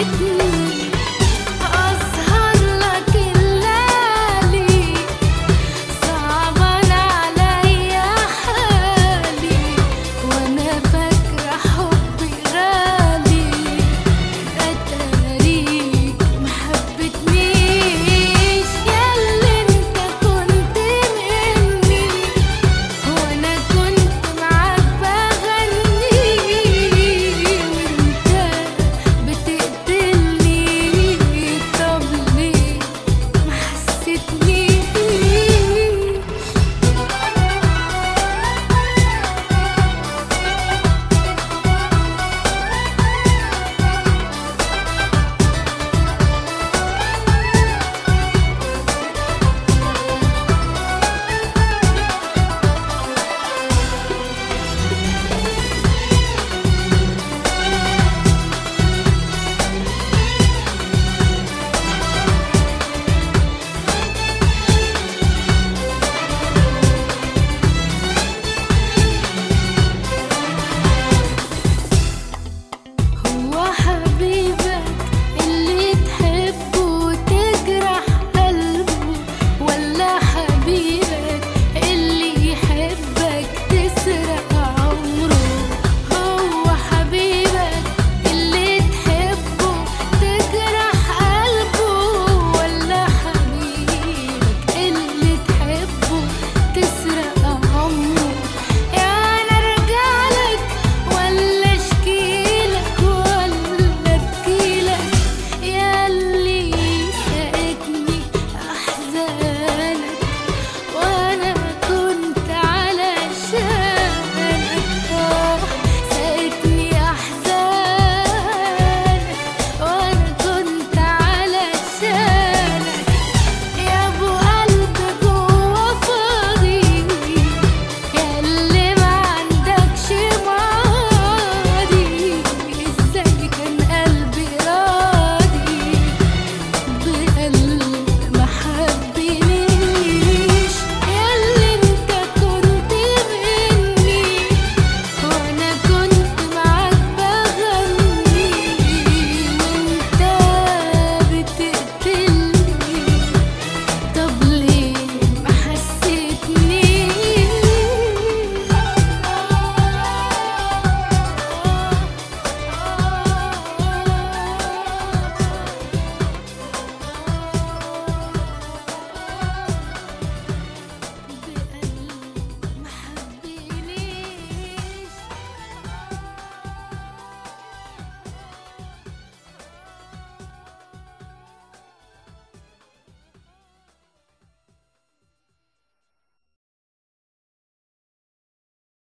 with you.